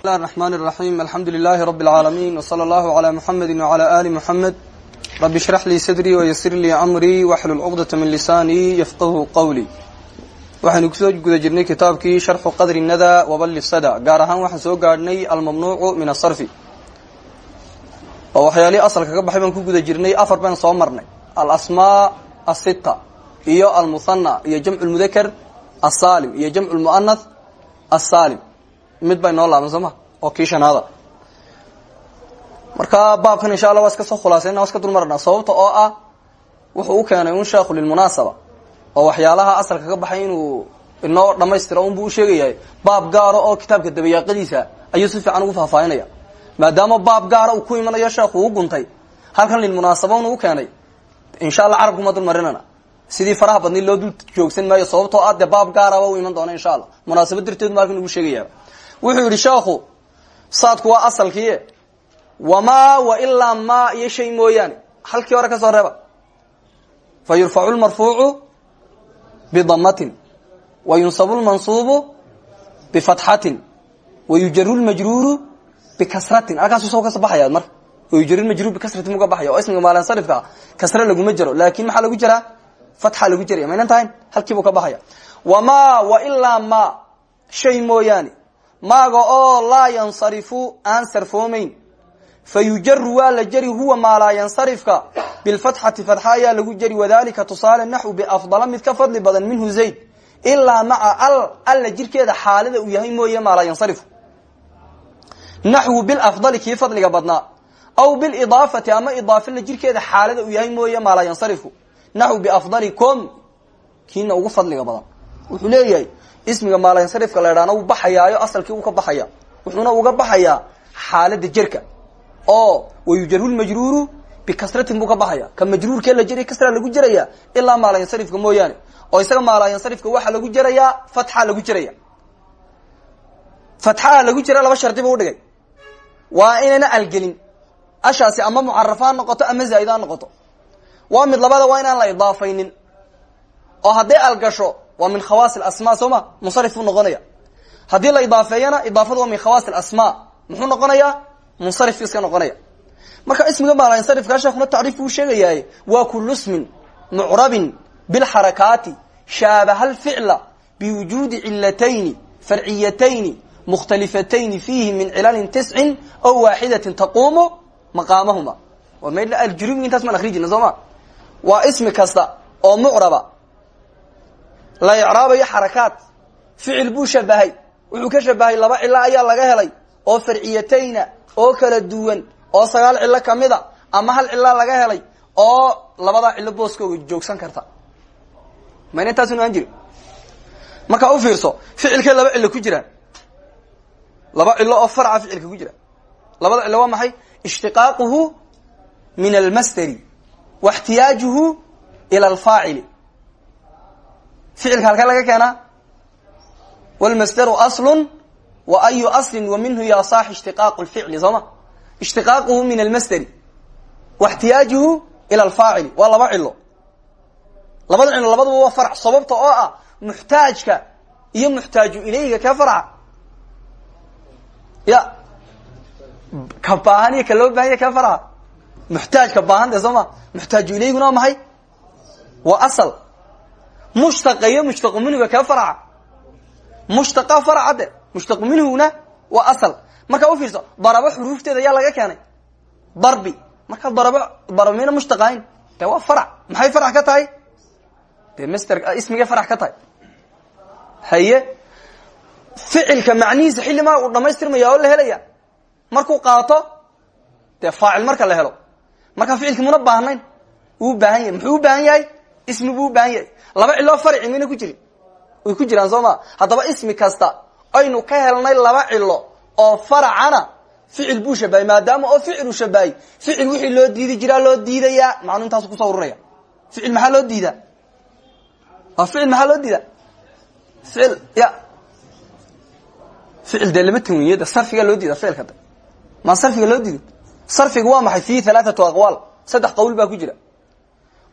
bismillahi الرحmn الرaحيم alxamdu للahi رb العaalمين وصlى الlه عlى mحamedi وعlى آli mحamed rb اشhرح lii sdrي وysir lii أmrي wxlul cqdة min lisani yfqhu qwlي waxaynu kusoo guda jirnay kitaabkii sharxu qadri nada wabali sada gaar ahaan waxaan soo gaadhnay almamnuucu min asarfi oo waxyaalihii asalka ka baxay baan ku guda jirnay afar baan soo marnay alasmaa asita iyo almuhana iyo jamcu lmudakar asaalim iyo jamcu lmuanath asaalim mid bay noo laaban soo ma? Oo kii shanaada. Marka baabkan insha allah waa soo khulaasayna waa iska sababta oo ah wuxuu u keenay un sheekhu lilmunaasaba oo waxyaalaha asalka ka baxay inuu inoo dhamaystira unbuu usheegayahay baab gaara oo kitaabka dabayaaqadiisa ayuu si fiican ugu faahfaahinaya. Maadaama baab gaara uu ku imanayo sheekhu u guntay halkan lilmunaasaba unu u keenay insha allah carabkuma dul marinana sidii faraha badnay loo dul joogsan maayo sababtoo ah dee baab gaaraba u iman doona insha allah. Munaasabad darteed ma ugu sheegaya wuxuu yidhi sheekhu saadku waa asalkii. Wamaa wa ilaa maa iyo shay mooyaane. Halkii hore ka soo reeba. Fa yurfacu lmarfuucu bidamatin wa yunsabu lmansuubu bifatxatin wa yujaru lmajruuru bikasratin. Halkaasu soo ka baxaya marka wa yujaru lmajruur bikasratin muga baxaya. Oo ismiga maalinsalifka kasre laguma jaro laakin maxaa lagu jiraa fatxa lagu jaraya maynan tahayn? Halkiibuu ka baxaya. Wamaa wa ilaa maa shay mooyaane maaga oo laa yansarifu aan sarfoomayn. Fa yujaru waa la jari huwa maa laa yansarifka. Bilfatxati fatxa ayaa lagu jari wadalika tusaale naxw biafdala mid ka fadli badan minhu zayd. Ilaa maca al alla jirkeeda xaalada uu yahay mooye maa laa yansarifu. Naxwu bilafdali kii fadliga badnaa. Aw bilidaafati ama idaafala jirkeeda xaalada uu yahay mooye maa laa yansarifku naxw biafdalikum kiina ugu fadliga badan. Wuxuu ismiga maalayansarifka la idhaana wuu baxayaayo asalkii uu ka baxaya. Wuxuuna uga baxayaa xaalada jerka oo wayujaru lmajruuru bikasratin buu ka baxaya. Ka majruurkee la jeriy kasra lagu jeraya ilaa maalayansarifka mooyaane. Oo isaga maalayansarifka waxaa lagu jerayaa fatxa lagu jeraya fatxaa lagu jera laba shardi buu udhigay waa inayna algelin. Ashaasi ama mucarafa noqoto ama zaa'id ha noqoto. Waa mid labada waa inaan la idaafaynin. Oo hadday algasho waa min khawaas asma soo ma munsarif buu noqonaya. Haddii la idaafeeyana idaafadu waa min khawaas asma muxuu noqonayaa munsarif iska noqonaya. Marka ismiga maalansarifka sheekuna tacriif buu sheegayahay waa kulu smin mucrabin bilxarakaati shaabaha lficla biwujuudi cilatayni farciyatayni mukhtalifatayni fiihi min cilalin tiscin aw waaxidatin taquumu maqaamahuma. Waa me aljurumi intaas maan akri jirna soo ma waa ismi kasta oo mucraba la icraabayo xarakaat ficil buu shabahay. Wuxuu ka shabahay laba cilo ayaa laga helay oo farciyatayna oo kala duwan oo sagaal cilo kamida ama hal cilo laga helay oo labadaa cilo booskooga joogsan karta. Mayna intaas inu aan jiri markaa u fiirso ficilkee laba cilo ku jiraan laba cilo oo farca ficilka ku jira. Labada cilo waa maxay? Ishtiqaaquhu min almasteri wa اxtiyaajuhu ila alfaacili ficilka halkee laga keenaa wlmasderu aslu wa ayu aslin wa minhu ya saax ishtiqaaqu lficli soo ma ishtiqaaquhu min almasderi wa اxtiyaajuhu ila alfaacili waa laba cilo labada cilo labaduba waa farc sababta oo ah muxtaajka iyo muxtaaju ilayga kee farca ya ka baahan iyo ka loo baahan ya kee farca muxtaajka baahan de soo ilayguna waa maxay asal mushtaqa iyo mushtaqu minhuga kee farca mushtaqa farca de mushtaqu minhuna waa asal. Markaa u fiirso darabo xuruufteeda ayaa laga keenay. Darbi markaa darabo darab mayna mushtaqahayn de waa farc maxay farc ka tahay? De master ismigay farc ka tahay. Haye ficilka macnihiisa xillimaa uu dhamaystirmaya oo la helaya. Markuu qaato dee faacil marka la helo. Markaa ficilki muna ismi buu u baahan yahay. Laba ciloo farci mayna ku jirin way ku jiraan soo ma? Haddaba ismi kasta aynu ka helnay laba cilo oo faracana ficil buu shabahay maadaama oo ficilu shabahay ficil wixii loo diidi jiraa loo diidayaa macnu intaasu ku soo ururaya. Ficil maxaa loo diidaa? Ficil maxaa loo diidaa? Ficil ya. Ficil dee lama sarfigaa loo diida ficilka de maa sarfiga loo diido? Sarfiga waa maxay? Fihi halaathatu aqwaal. Saddex qowl baa ku jira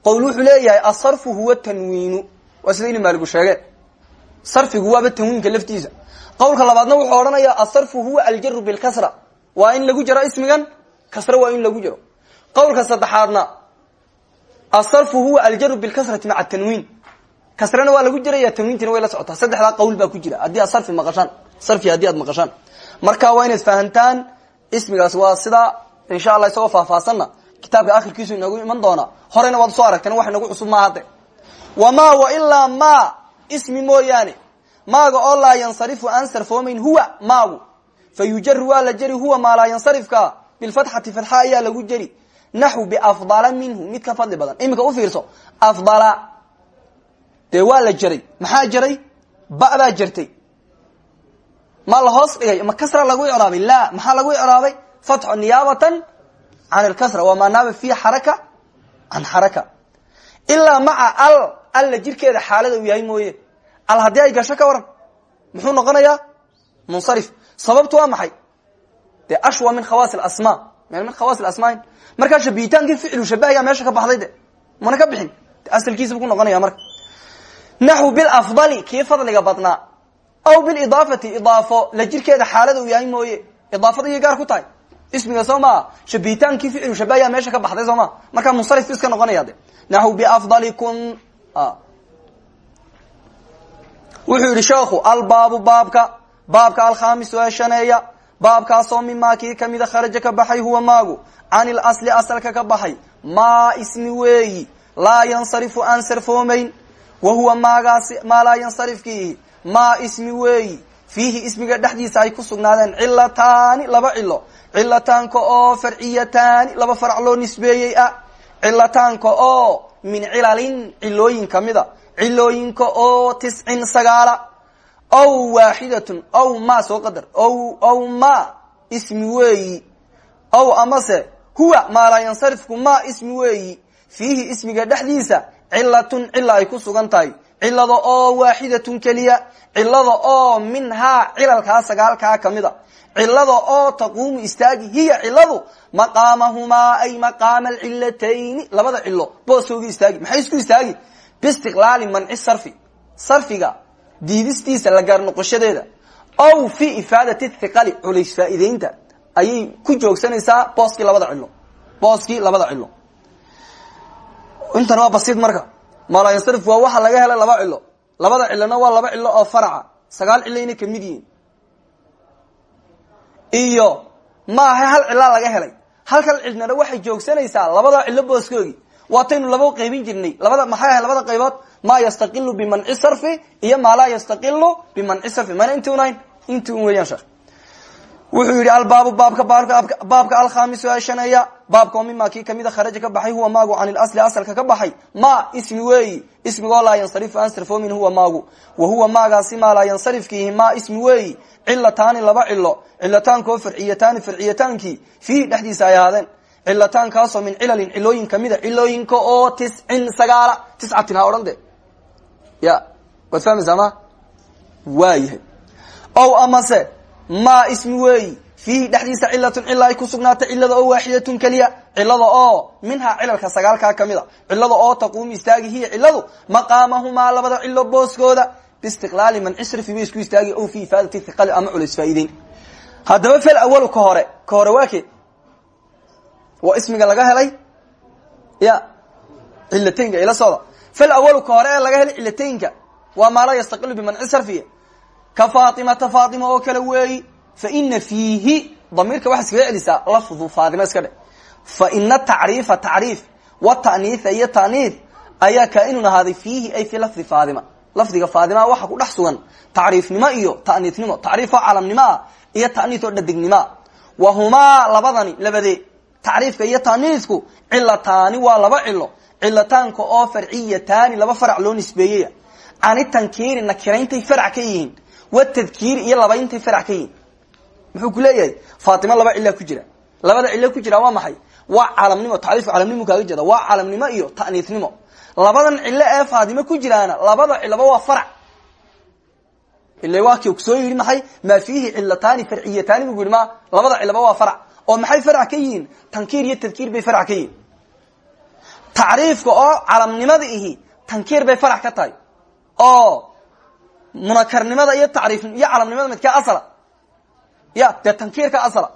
qowl wuxuu leeyahay asarfu huwa tanwiinu. Waa sida ini maaligu sheege sarfigu waaba tanwiinka laftiisa. Qowlka labaadna wuxuu odhanaya asarfu huwa aljaru bilkasra waa in lagu jaro ismigan kasra waa in lagu jaro. Qowlka saddexaadna asarfu huwa aljaru bilkasrati maca tanwiin. Kasrana waa lagu jiraya tanwiintina way la socotaa. Saddexdaa qowl baa ku jira. Haddii aad sarfi sarfi haddii aad maqashaan. Marka waa inaad fahantaan ismigaas waa sidaa insha allah isagoo faahfaahsanna kitaabka akhirkiisu inoogu iman doona horeyna waad u soo aragteen wax inagu cusub maa hadde wama wailaa ma ismi mooyaane maaga oo laa yansarifu aan sarfoomayn huwa maagu. Fa yujaru waa la jeri huwa maa laa yansarifka. Bilfatxati fatxa ayaa lagu jeri naxw biafdala minhu mid ka fadli badan. Iminka ufiirso afdala. Dee waa la jeray maxaa jeray ba'daa jertay ma la hoos dhigay ma kasra lagu icraabay la maxaa lagu icraabay? Fatxu niyaabatan can ilkasra waa maa naaba fi xaraka can xaraka ilaa maca al alla jirkeeda xaalada uu yahay mooye al haddii ay gasho ka waran muxuu noqonayaa munsarif sababtu waa maxay dee ashwa min khawaas asma min khawaas asmaa markaa shabihitaankii ficlu shabahaya meesha ka baxday de mana ka bixin asalkiisaba ku noqonaya marka naxw bilafdali kii fadliga badnaa aw bilidaafati idaafo la jirkeeda xaalada uu yahay mooye idaafada gaar ku ismiga soo maa shabihitaankii ficlu shabahaya meesha ka baxday soo ma markaa munsarif bu iska noqonaya de naxw biafdalikum wuxuu yihi sheekhu albaabu baabka baabka alkhamisu ee shaneeya baabkaasoo mimaa kii kamida kharaja ka baxay huwa maagu can ilasli asalka ka baxay maa ismi weeyi laa yansarifu aan sarfoomayn wa huwa maagaasi maa laa yansarifkiihi maa ismi weeyi fiihi ismiga dhexdiisa ay ku sugnaadeen cilataani laba cilo cilataanka oo farciyataani laba farac loo nisbeeyey ah. Cilataanka oo min cilalin cilooyin kamida cilooyinka oo tiscin sagaala. Aw waaxidatun aw ma soo qadar. Aw aw ma ismi weeyi. Aw amase huwa maalaa yansarifku ma ismi weeyi. Fiihi ismiga dhexdiisa cilatun cila ay ku sugan tahay cilada oo waaxidatun keliya cilada oo minhaa cilalkaa sagaalkaa kamida cilada oo taquumu istaagi hiya ciladu maqaamahumaa ay maqaama alcilatayni labada cilo booskooga istaagi maxay isku istaagi? Biistiqlaali manci sarfi sarfiga diidistiisa la gaar noqoshadeeda. Ow fi ifaadati thiqali culays faa'iideynta ayay ku joogsanaysaa booskii labada cilo booskii labada cilo intan waa basiid marka malayansarif waa waxa laga helay laba cilo. Labada cilona waa laba cilo oo faraca. Sagaal cilayna ka mid yihiin. Iyo maaha hal cilaa laga helay. Halkan cilnana waxay joogsanaysaa labada cilo booskoogii waataynu laba qaybin jirnay. Labada maxay ahay labada qaybood? Ma yastaqilu bimanci sarfi iyo maa laa yastaqilu bimanci sarfi. Mana inti unahayn inti un weeyaan wuxuu yidhi albaabu baabka alkhamisu ee shaneeya baabka oo mima kii kamida kharaja ka baxay huwa maagu can ilasli asalka ka baxay ma ismi weeyi ismigoo laa yansarifu aan sarfoomin huwa maagu wa huwa maagaasi maa laa yansarifkiihi ma ismi weeyi cilataani laba cilo cilataankaoo farciyataani farciyataankii fiihi dhexdiisa ay ahaadeen cilataankaasoo min cilalin cilooyin kamida cilooyinka oo tiscin sagaala tiscatin ha odhan de. Ya waad fahmaysaa ma waayahay ow amase ma ismi weeyi fiihi dhexdiisa cilatun cila ay ku sugnaatay cilada oo waaxidatun keliya cilada oo minhaa cilalka sagaalkaa kamida cilada oo taquumu istaagi hiya ciladu maqaamahumaa labada cilo booskooda. Biistiqlaali manci sarfi bay isku istaagi o fi ifaadati hiqali ama culays faa'ideyn haddaba fel awalu ka hore ka hore waa ke waa ismiga laga helay? Ya cilateynka ila socda. Fel awalu ka hore laga helay cilateynka waa maa laa yastaqilu bimanci sarfiya ka faatimata faatima oo kale weeyi fa ina fiihi damiirka waxaa iskaga celisaa lafdu faatima iska dhe fa ina tacriifa tacriif wata'niitha iyo ta'niith ayaa kaainun ahaaday fiihi ay fi lafdi faatima. Lafdiga faatima waxa ku dhex sugan tacriifnimo iyo ta'niithnimo tacriif oo calamnimo ah iyo ta'niith oo dhadignimoa wa humaa labadani labadee tacriifka iyo ta'niisku cilataani waa laba cilo cilataanka oo farciyataani laba farac loo nisbeeyey cani tankiiri nakirayntay farac ka yihiin watadkiiri iyo labayntay farac ka yihiin muxuu ku leeyahay? Faatima laba cila ku jira. Labada cilo ku jira waa maxay? Waa calamnimo tacriifka calamnimo kaaga jeeda waa calamnimo iyo ta'niithnimo labadan cilo ee faatime ku jiraana labada ciloba waa farac. Ila waa ki soo yidhi maxay? Maa fiihi cilataani farciyataani bu yihi ma labada ciloba waa farac. Oo maxay farac ka yihiin tankiir iyo tadkiir bay farac ka yihiin tacriifka oo calamnimada ihi tankiir bay farac ka tahay. Oo munakarnimada iyo tacriif iyo calamnimada midkaa asala. Ya dee tankiirka asala.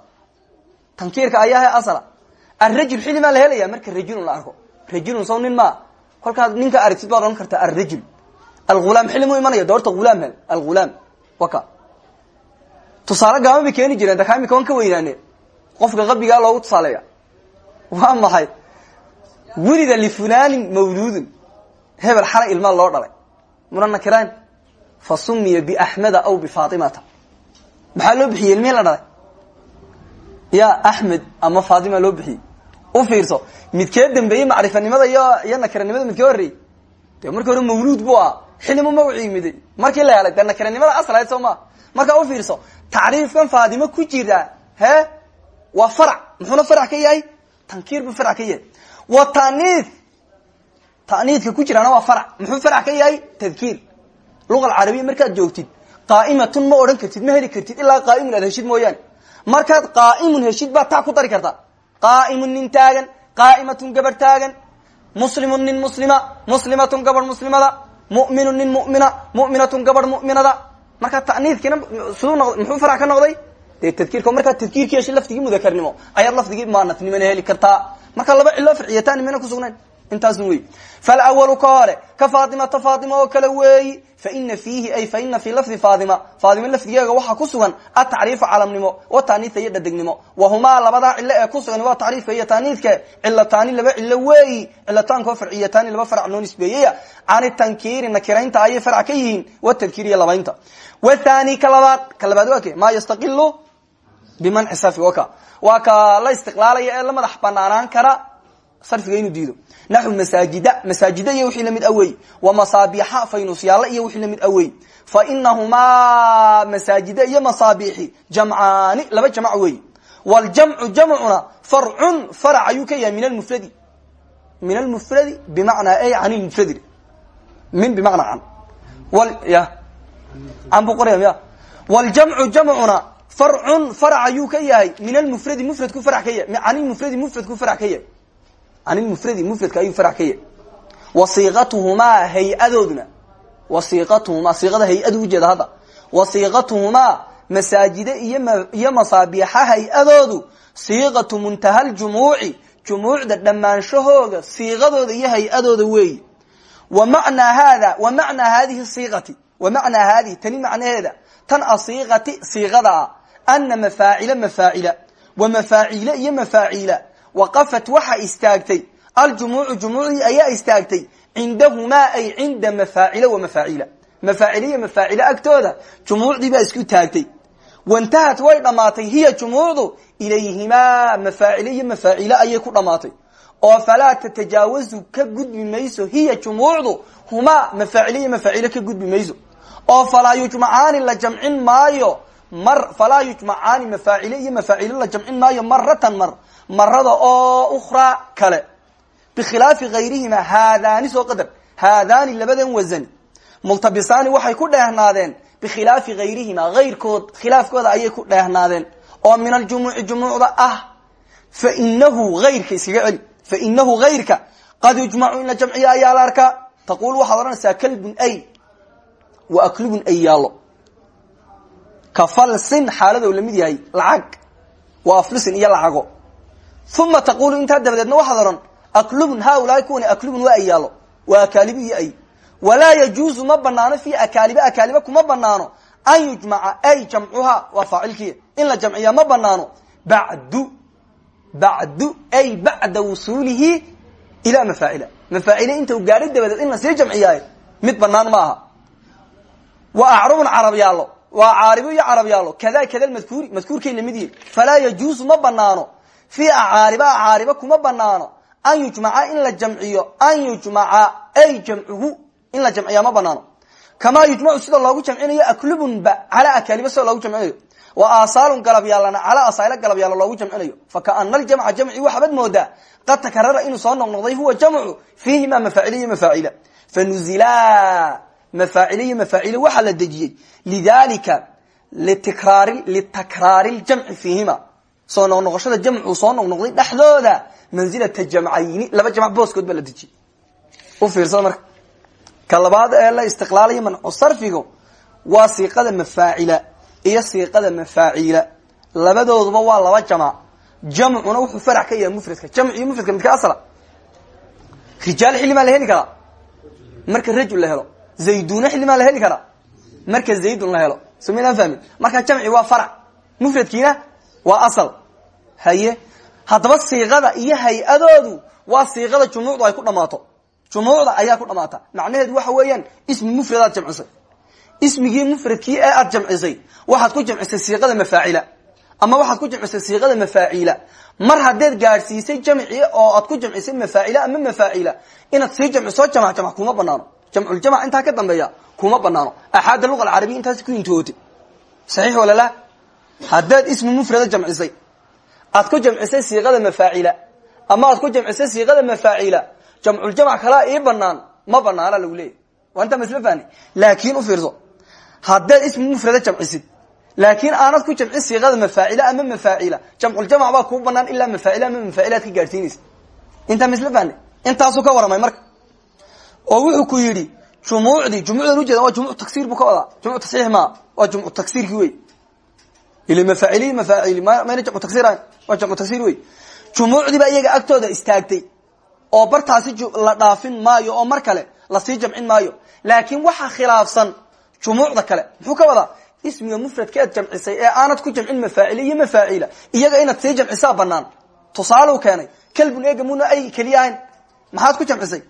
Tankiirka ayaha asala. Arajul xilimaa la helaya marka rajulun la arko. Rajulun saw nin maa kolkaad ninka aragtid baad ohan kartaa arajul algulaam xilimu imanaya de horta ulaam waka. Tusaale gaama bay keeni jireen dakaa imika wan ka weynaane. Qofka qabigaa loogu tusaaleeya. Waa maxay? Welida lifulanin mawluudun hebel xalay ilmaa loo dhalay. Muna nakiraan fa sumiya biaxmeda aw bifatimata maxaa loo bixiyey? Ilmihii la dhalay ya axmed ama fatima loo bixiyey. U fiirso midkee dambeeyey macrifanimada iyo iyo nakiranimada midkee horreeyey? De marki hore mawluud bu ah xilimu mawcii miday. Markii la helay dee nakiranimada aslahayd soo maa markaa u fiirso tacriifkan faatimo ku jira he waa farac. Muxuuna farac ka yahay? Tankiir buu farac ka yahay. Wa taniid ku jiraana waa muxuu farac ka yahay? Tadkiir luqa alcarabiya markaad joogtid qaa'imatun ma odhan kartid ma heli kartid ilaa qaa'imun aad heshid mooyaane. Markaad qaa'imun heshid baad ta ku dari kartaa qaa'imun nin taagan qaa'imatun gabarh taagan muslimun nin muslima muslimatun gabarh muslimada mu'minun nin mu'mina mu'minatun gabarh mu'minada. Markaa taniidkiina siduu noqd muxuu farac ka noqday? Dee tadkiirka markaad tadkiirka heshid lafdigii mudakarnimo ayaad lafdigii muanasnimona heli kartaa. Marka laba farciyataan mina kusugnayn intaasna wey falwalu ka hore ka faatimata faatima oo kale weeyi faina fiihi ay faina fii lafdi faatima. Faatima lafdigeega waxaa ku sugan atacriifa calamnimo wa taaniitha iyo dhadegnimo wahumaa labadaa cilo ee ku sugan waa tacriifka iyo taaniidka. Cilataani laba cilo weeyi cilataankaoo farciyataani laba farac noo nisbeeyaya cani tankiiri nakiraynta ayay farac ka yihiin watadkiir iyo labaynta. Wathani ka labaad ka labaad ke maa yastaqilu bimanci sarfi waka waa la istiqlaalaya la madax banaanaan kara sarfiga inuu diido. Naxu masaajida masaajida iyo wixii la mid awey wa masaabixa faynusyaalla iyo wixii la mid awey fa inahumaa masaajida iyo masaabiixi jamcaani laba jamc wey wاljamcu jamcuna farcun farac ayuu ka yahay min almufradi min almufradi bimacnaa ay can lmufradi. Min bimacnaa can. Ya. Can bu qoraya ya. Wاljamcu jamcuna farcun farac ayuu ka yahay min almufradi mufradku farac ka yahay. Can ilmufradi mufradku farac ka yahay can ilmufradi mufradka ayuu farac ka yahay wasiiqatuhumaa hay'adooduna wasiiqatuhumaa siiqada hay'adu ujeeda hadda. Wasiiqatuhumaa masaajide iyo iyo masaabiixa hay'adoodu siiqatu muntaha ljumuuci jumuucda dhammaanshahooga siiqadooda iyo hay'adooda weeyi. Wa macnaa haada wa macnaa haadihi siiqati wa macnaa tani macnaheeda tan asiiqati siiqada ah ana mafaacila mafaacila wa iyo mafaaciila waqafat waxa istaagtay. Aljumuucu jumuucdii ayaa istaagtay. Cindahumaa ay cinda mafaacila wa mafaaciila mafaacile iyo mafaacile agtooda jumuucdii baa isku taagtay. Wantahat way dhammaatay hiya jumuucdu ilayhimaa mafaacile iyo mafaacile ayay ku dhammaatay oo falaa tatajaawazu ka gudbi mayso. Hiya jumuucdu humaa mafaacile iyo mafaacile ka gudbi mayso. Oo falaa yujmacaani la jamcin maayo mar falaa yujmacaani mafaacile iyo mafaacile la jamcin maayo maratan mar marada oo ukraa kale. Bikhilaafi gayrihima haadaani soo qadar. Haadaani labadan wasan multabisaani waxay ku dheehnaadeen. Bikhilaafi gayrihima gayrkood khilaafkooda ayay ku dheehnaadeen. Oo min aljumuuci jumuucda ah. Fainahu ayrka iskaga celi. Fainahu gayrka qad yujmacu in la jamciyo ayaa la arkaa. Taqul waxaad odhanaysaa kalbun ay. Wa aklubun ay yaallo. Ka falsin xaalado la mid yahay lacag. Wa aflisin iyo lacago uma taqulu intaa dabadeedna waxaad odhan aklubun haulaai kuwani aklubun waa ay yaallo waa akaalibu iyo ay walaa yajuuzu ma banaano fi akaaliba akaaliba kuma banaano an yujmaca ay jamcuha waa faacilkiya in la jamciya ma banaano badu bacdu ay bacda wusuulihi ila mafaacila mafaacile inta u gaadhay dabadeed in la sii jamciyaayo mid banaan ma aha wa acrabun carab yaallo waa iyo carab kada kada madkuuri madkuurkay la mid yihiin ma banaano fi acaariba acaariba kuma banaano an yujmaca in la jamciyo an yujmaca ay jamcuhu in la jamciya ma banaano kamaa yujmacu sida loogu jamcinayo aklubunba calaa akaaliba sida loogu jamcinayo. Wa aasaalun galab yaalana calaa asaaylo galab yaalla loogu jamcinayo. Fakaana aljamca jamci waxaabad moodaa qad takarara inuu soo noqnoqday huwa jamcu fiihima mafaacil iyo mafaacila. Fanuzila mafaacile iyo mafaacile waxaa la dejiyey. Lidalika litakraari ljamci soo noqnoqoshada jamcuu soo noqnoqday dhexdooda. Manzilata jamcayni laba jamc booskood baa la u fiirsada marka. Ka ee la istiqlaalayo mancu sarfigu waa siiqada mafaacila iyo siiqada mafaaciila labadooduba waa laba jamc. Jamcuna wuxuu farac ka yahay mufradka. Jamc iyo mufradka midka asla rijaal xilli la heli karaa? Marka rajul la helo. Zayduna xilli la heli karaa? Marka zaydun la helo. So maydaan fahmin? Marka jamci waa farac mufradkiina waa asal haye haddaba siiqada iyo hay'adoodu waa siiqada jumuucdu ay ku dhamaato jumuucda ayaa ku dhamaata macnaheedu waxa weeyaan ismi mufradaad jamcisay. Ismigii mufradkii ee aad jamcisay waxaad ku jamcisay siiqada mafaacila. Ama waxaad ku jamcisay siiqada mafaaciila mar haddeed gaadhsiisay jamci oo aad ku jamcisay mafaacila ama mafaacila inaad sii jamciso jamc jamc kuma banaano jamculjamc intaa ka dambeeya kuma banaano axaada luga alcarabiya intaas ku intootay. Saxiix walala haddaad ismi mufrada jamcisay aad ku jamcisay siiqada mafaacila. Ama aad ku jamcisay siiqada mafaacila. Jamculjamc kalaa ii banaan ma banaana lagu leeyahy waa intaa masl fani laakin ufiirso haddaad ismi mufrada jamcisid laakin aanad ku jamcin siiqada mafaacila ama mafaacila jamculjamc baa kuu banaan ilaa mafaacil ama mafaacil aad ka gaadhsiinaysa intaa masl fani intaasuu ka waramay marka. Oo wuxuu ku yidhi jumuucdii jumucdan ujeeda waa jumuc tagsir buu ka wadaa. Jumuc tasxiix maa waa jumcu tagsirki wey ila mafaaciliy mafaacili mayna jamcu tagsir ahayn waa jamcu tagsir wey jumuucdii baa iyaga agtooda istaagtay oo bartaasi la dhaafin maayo oo mar kale la sii jamcin maayo. Laakin waxa khilaafsan jumuucda kale muxuu ka wadaa? Ismiga mufradka aad jamcisay ee aanad ku jamcin mafaacil iyo mafaacila iyaga inaad sii jamcisaa banaan tusaalu keenay kalbun eega muna ay keliya ahayn maxaad ku jamcisay?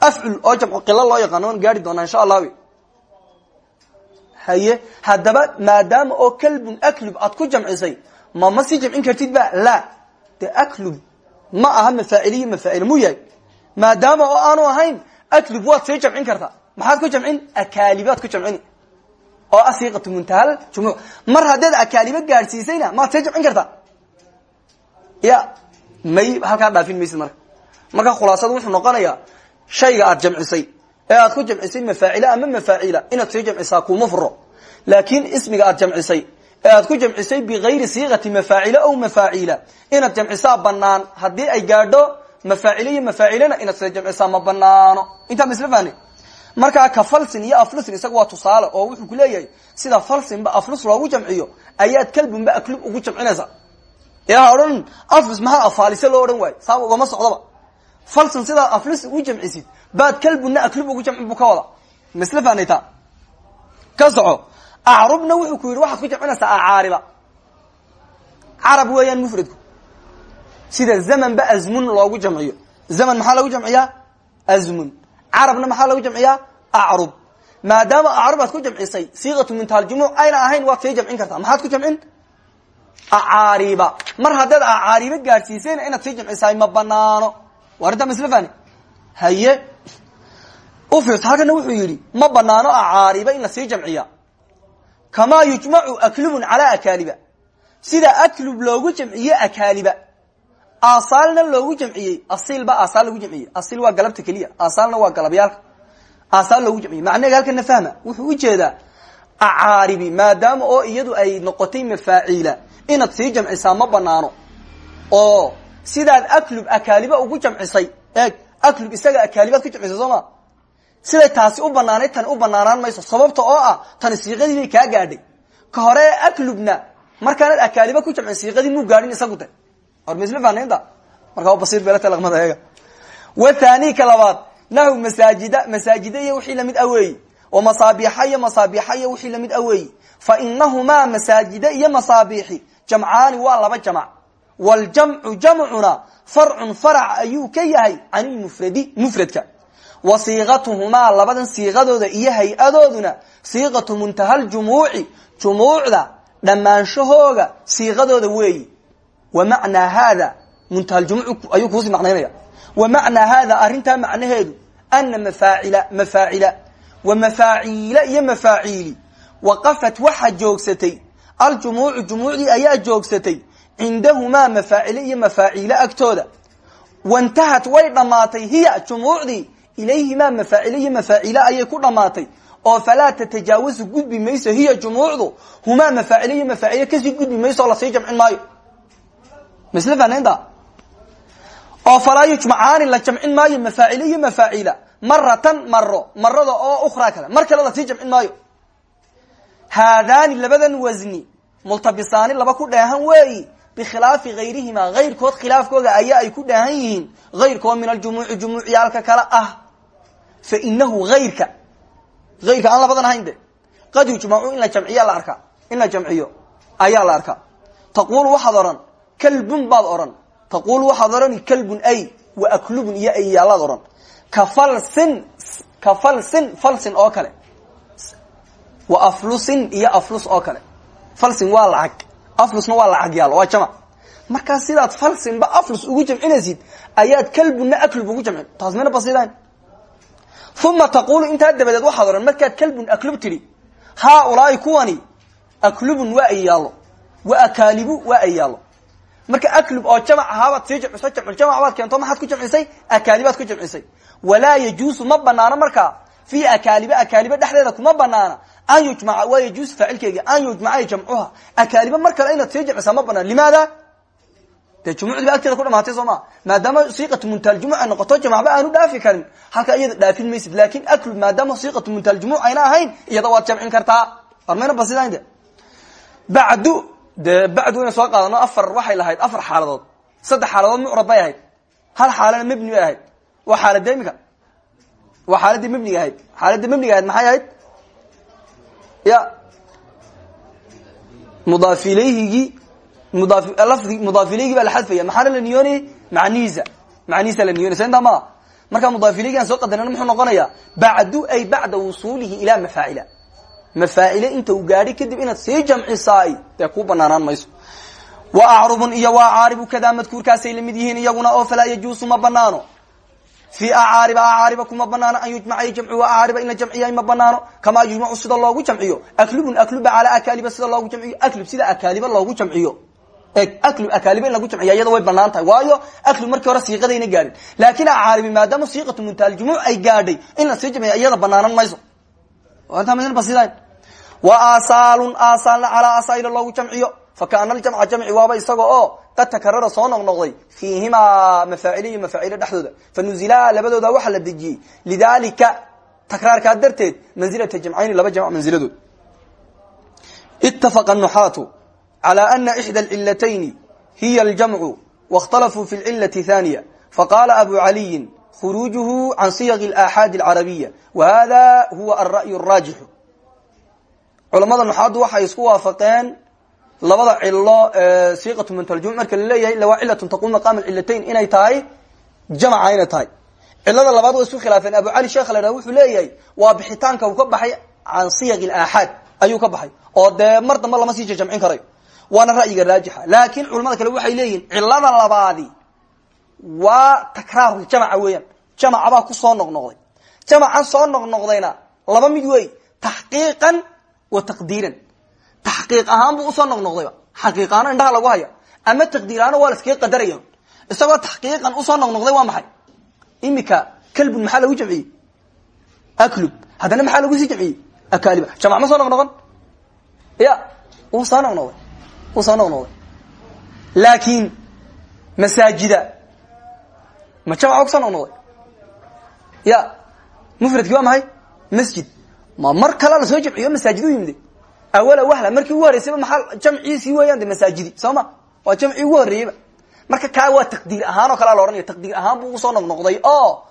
Afcul oo jamcu qilo loo yaqaano gaari doonaa insha allah haye haddaba maadaama oo kalbun aklub aad ku jamcisay ma ma sii jamcin kartid ba? La. De aklub ma aha mafaaciliyo mafaacil mu yahay. Maadaama oo aanu ahayn aklub waad sii jamcin kartaa maxaad ku jamcin? Akaalibaad ku jamcini oo asiiqatu muntahal jumuc mar haddaad akaaliba gaadhsiisayna maad sii jamcin kartaa ya may halkaa dhaafin maysid marka. Marka khulaasada wuxuu noqonayaa shayga aad jamcisay ee aad ku jamcisay mafaacila ama mafaacila inaad sii jamcisaa kuma furo. Laakin ismiga aad jamcisay ee aad ku jamcisay bigayri siiqati mafaacila aw mafaacila inaad jamcisaa banaan haddii ay gaadho mafaacile iyo mafaacilana inaad sii jamcisaa ma banaano intaa ma isla markaa ka falsin iyo aflusin isaga waa tusaale oo wuxuu ku leeyahay sida falsinba aflus loogu jamciyo ayaad kalbunba aklub ugu jamcinaysa ha odhan aflus maxaa afaalise loo odhan waayo saa ugama socdaba falsin sidaa aflus u jamcisid baad kalbunna aklub ugu jamcin buu ka wada. Fahnayta ka soco. Wuxuu ku yidhi waxaad ku jamcinaysaa acaariba carab weeyaan mufradku. Sida zamanba azmun loogu jamciyo. Zaman maxaa lagu jamciyaa? Azmun. Carabna maxaa lagu jamciyaa? Acrub. Maadaama acrub aad ku jamcisay siiqatu muntahaljumuc ayna ahayn waad sii jamcin kartaa. Maxaad ku jamcin? Acaariba mar haddaad acaariba gaadhsiisayna inaad sii jamcisahay ma banaano waa arrintaa fahni haye ufirt halkana wuxuu yidhi ma banaano acaariba in la sii jamciya kamaa yujmacu aklubun calaa akaaliba. Sida aklub loogu jamciye akaaliba asaalna loogu jamciyey asiilba asaal lagu jamciyey. Asiil waa galabta keliya asaalna waa galabyaalka. Asaal loogu jamciyey. Macnaheega halkana fahma. Wuxuu u jeedaa acaaribi maadaama oo iyadu ay noqotay mafaaciila inaad sii jamcisaa ma banaano oo sidaad aklub akaaliba ugu jamcisay eeg aklub isaga akaalibaad ku jamcisay soo siday taasi u banaanay tani u banaanaan mayso. Sababta oo ah tani siiqadii bay kaa gaadhay. Ka hore aklubna markaanaad akaaliba ku jamcin siiqadii muu gaadhin isagu de or ma isla fahnaynta? Markaa basiir beelata laqmada eega. Wathani ka labaad nahu masaajida masaajida iyo wixii la mid aweeyi wa masaabiixa iyo masaabiixa iyo wixii la mid aweeyi fa inahumaa masaajida iyo masaabiixi jamcaani waa laba jamc waljamcu jamcuna farcun farac ayuu ka yahay can ilmufradi mufradka wa siiqatuhumaa labadan siiqadooda iyo hay'adooduna siiqatu muntahaljumuuci jumuucda dhammaanshahooga siiqadooda weeyi. Wa macnaa haada muntahaljumuuc ayuu kuusii macnaynaya wa macnaa haada arrintaa macnaheedu ana mafaacila mafaacila wa mafaaciila iyo mafaaciili waqafat waxa joogsatay aljumuucu jumuucdii ayaa joogsatay cindahumaa mafaacile iyo mafaaciile agtooda. Wantahat way dhammaatay hiya jumuucdii ilayhimaa mafaacile iyo mafaaciile ayay ku dhammaatay oo falaa tatajaawasu gudbi mayso hiya jumuucdu humaa mafaacile iyo mafaacile ka sii gudbi mayso oo la sii jamcin maayo masle fahnaynta oo falaa yujmacaani la jamcin maayo mafaacile iyo mafaaciila maratan maro marada oo ukhraa kale mar kale la sii jamcin maayo haadaani labadan wasni multabisaani laba ku dheehan weeyi bikhilaafi hayrihima hayrkood khilaafkooda ayaa ay ku dheehan yihiin hayrkood min aljumuuci jumuuciyaalka kale ah fa inahu hayrka hayrka aan labadan ahayn de qad yujmacu in la jamciya la arkaa in la jamciyo ayaa la arkaa taqulu waxaad odhan kalbun baad odhan taqulu waxaad odhani kalbun ay wa aklubun iyo ayyaalaad odhan ka falsin ka falsin falsin oo kale wa aflusin iyo aflus oo kale falsin waa markaa sidaad falsinba aflus ugu jamcinaysid ayaad kalbunna aklub ugu jamcin taas mayna basiidayn uma taqulu intaa dabadeed waxaad odhan markaad kalbun aklub tidhi haaulaai kuwani aklubun waa ay yaallo wa akaalibu marka aklub oo jamac ahaabaad sii jamciso jamculjamac baad keento maxaad ku jamcisay akaalibaad ku jamcisay walaa yajuusu ma banaano markaa fi akaaliba akaaliba dhexdeeda kuma banaana an yujmaca waa yajuusu faacilkeegi an yujmaca jamcuha akaaliba mar kale inaad sii jamcisaa ma banaan limaada dee jumucdii ba agteeda ku dhamaatay soo ma maadaama siiqatu muntaaljumuc ay noqoto jamacba aanu dhaafi karin. Halka iyada dhaafin maysid laakin aklub maadaama siiqatu muntaaljumuc ayna ahayn iyada waad jamcin kartaa war mayna basidayn de bacdu dee bacdu soo qaadano afar waxay lahayd afar xaaladood. Saddex xaaladood mucrab bay ahayd. Hal xaalana mebni bay ahayd. Waa xaalada imika waa xaaladii mebniga ahayd. Xaaladii mebniga maxay ahayd? Ya. Mudaaf lafdi mudaaf ilayhigi baa la xadfaya. Maxaana la niyoonayay macnihiisa. Macnihiisa la niyonaysa intaa maa markaa mudaaf ilayhigi aan soo qadarina muxuu noqonayaa bacdu ay bacda wusuulihi ilaa mafaacila mafaacile inta uu gaadhay kadib inaad sii jamcisaay dee kuu banaanaan mayso. Wa acrubun iyo wa acaaribu kadaa madkuurkaasay la mid yihiin iyaguna ma banaano. Fi acaariba acaariba kuma banaano. An yujmaca jamcu. Acaariba in la jamciya ma banaano. Kamaa yujmacu sida loogu jamciyo. Aklubun akluba calaa akaaliba sida loogu jamciyo. Aklub sida akaaliba loogu jamciyo aklub akaaliba in lagu jamciya iyada way bannaan tahay waayo aklub markii hore siiqadayna gaadhin. Laakin acaaribi maadaama siiqatu muntaaljumuc ay gaadhay in la sii iyada banaanan mayso. Basidan wa asaalun asaalna calaa asaila loogu jamciyo fakaana aljamca jamci waaba isaga oo qad takarara soo noqnoqday. Fiihimaa mafaacile iyo mafaacile dhexdooda fanuzilaa labadooda waxaa la dejiyey. Lidalika takraarkaa darteed manzilata jamcayni laba jamc manziladood. Itafaqa nuxaatu calى ana ixda alcilatayni hiya aljamcu waاkhtalafuu fi lcilati thaniya faqaala abu caliyin khuruujuhu can siyaqi alaaxaadi alcarabiya wa hada huwa alra'yu araajixu culamada nuxaaddu waxay isku waafaqeen labada cilo ee siiqatu muntaljum marka la leeyahay lawaa cilatun taquum maqaama alcilatayn inay tahay jamca inay tahay cilada labaad way isku khilaafeen abu cali sheekh la dhaha wuxuu leeyahay waa bixitaanka uu ka baxay can siyaqi alaaxaad ayuu ka baxay oo dee mar dambe lama sii jamcin karayo waana ra'yiga raajixa. Laakin culamada kale waxay leeyihiin cilada labaadi waa takraaruljamca weeyaan. Jamca baa ku soo noqnoqday. Jamcan soo noqnoqdayna laba mid wey taxqiiqan wa taqdiiran. Taxqiiq ahaan buu u soo noqnoqdayba xaqiiqaano indhaha lagu haya ama taqdiiraano waa la iskaga qadaraya isagoo taxqiiqan u soo noqnoqday waa maxay? Imika kalbun maxaa lagu jamciyey? Aklub. Haddana maxaa lagu sii jamciyey? Akaliba jamc ma soo noqnoqon? Ya wuu noqnoqday wuu soo noqnoqday laakiin masaajida. Ma jamca ku soo noqnoqday ya mufradki waa maxay? Masjid. Ma mar kala la soo jamciyo masaajid u yimide awala wahla markii ugu horeysayba maxaa jamciisii weeyaan de masaajidi soo ma? Waa jamcii ugu horreeyeyba marka kaa waa taqdiir ahaan oo kalea la ohanaya taqdiir ahaan buu u soo noqnoqday oo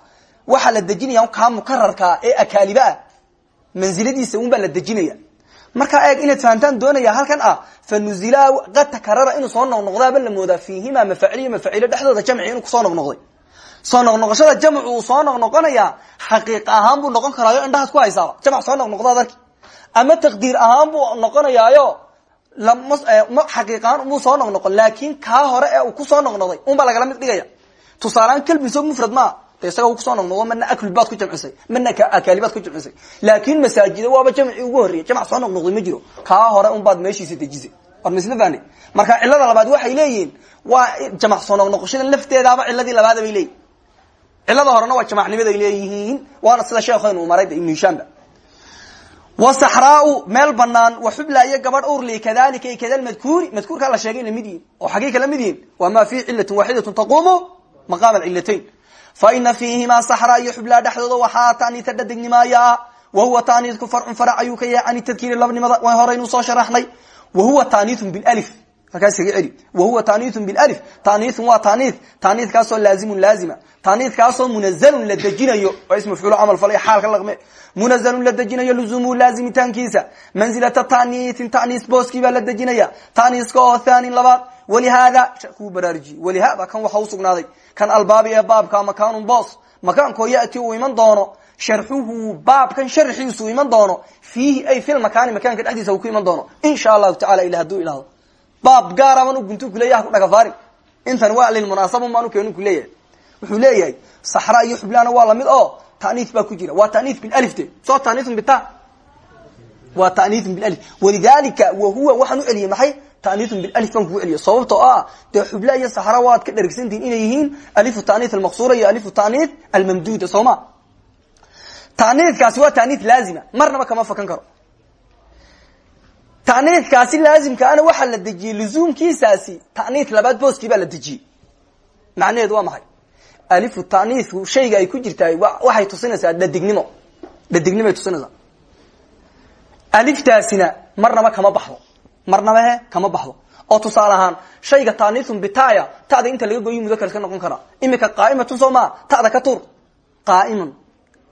waxaa la dejinaya kaa mukararkaa ee akaaliba ah mansiladiisa un baa la dejinaya markaa eeg inaad fahamtaan doonaya halkan ah fa nuzilaa qad takarara inuu soo noqnoqdaaba la moodaa fiihima mafaacil iyo mafaacilo dhexdooda jamci inuu ku soo noqnoqday soo noqnoqoshada jamcu uu soo noqnoqonaya xaqiiq ahaan buu noqon karaayo indhahaad ku haysaaba. Jamc soo noqnoqdaad arki ama taqdiir ahaan buu noqonayaayo xaqiiqahaan muu soo noqnoqon laakin kaa hore ee uu ku soo noqnoqday unbaa lagala mid dhigaya. Tusaaleaan kelbiso mufrad maa de isaga ku soo noqnoqdo mana aklub baad ku jamcisay mana akaalibaad ku jamcisay. Laakin masaajida waaba jamci ugu horreeyay. Jamc soo noqnoqday ma jiro. Kaa hore unbaad meeshiisa dejisay. War misla fahne marka cilada labaad waxay leeyihiin waa jamc soo noqnoqoshada lafteedaaba ciladii labaada bay leeyihiin cilada horena waa jamacnimaday leeyihiin waana sida sheekheenu maray ibnu hishaamba wasaxraau meel banaan waxubla iyo gabadh kadalika i kada madkuuri. La sheegay la mid oo xaggey kala mid ma fihi cilatun waaxidatun taqumu maqaama alcilatayn fa ina fiihimaa saxraa iyo xublaa dhexdooda waxaa taaniita dhadignimaaya wahuwa taaniidku farcun farac ayuu ka yahay can tadkiiri labnimada waan horeynuu soo sharaxnay wahuwa taaniithun bilif markaas kaga celi wahuwa taaniithun bilif taaniithun waa laazima taaniithkaasoo munazalun la dejinayo waa ismu mafcuul camal falay xaalka laqme munazalun la dejinayo luzumu laazimitaankiisa manzilata taaniithin taaniis booskii baa la dejinaya. Taaniiska oo thaanin labaad walihaada kuu baraarujiye walihaada kan waxa usugnaaday kan albaabi ee baabka makaanun boos. Makaankoo yati uu iman doono. Sharxuhu baabkan sharxiisu iman doono. Fiihi ay fi lmakaani makaanka dhexdiisa uu ku iman doono. Insha allahu tacala ila haduu ilahdo baab gaaraban u guntu kuleeyaha ku dhagafaarin. Intan waa lilmunaasabun baan ukeenu kuleeyahay wuxuu leeyahay saxra iyo xublaana waa la mid oo taniis baa ku jira. Waa taniis bilif de. Soo taniisun bita waa taniisun bilif walidalika wahuwa waxaan u celiyey maxay? Taniisun bilif baan kugu sababtoo ah dee xubla iyo saxra waad ka dhergsantihin inay yihiin alifu taniis almaqsuura iyo alifu taniis almamduuda. Soo ma? Taniiskaasi waa taniis laazima. Marnaba kama fakan karo. Taniiskaasi laazimkaana waxaa la dejiyey luzuumkiisaasi taniis labaad booskii la dejiyey. Macnaheedu waa maxay alifu taniisku shayga ay ku jirtaay waxay tusinaysaa dhadignimo. Dhadignimoay tusinaysaa. Aliftaasina marnaba kama baxdo. Marnaba he kama baxdo. Oo tusaale ahaan shayga taniisun bitaya tada inta laga goyo mudakar iska noqon karaa imika qaaimatun soo maa tada ka tuur. Qaaiman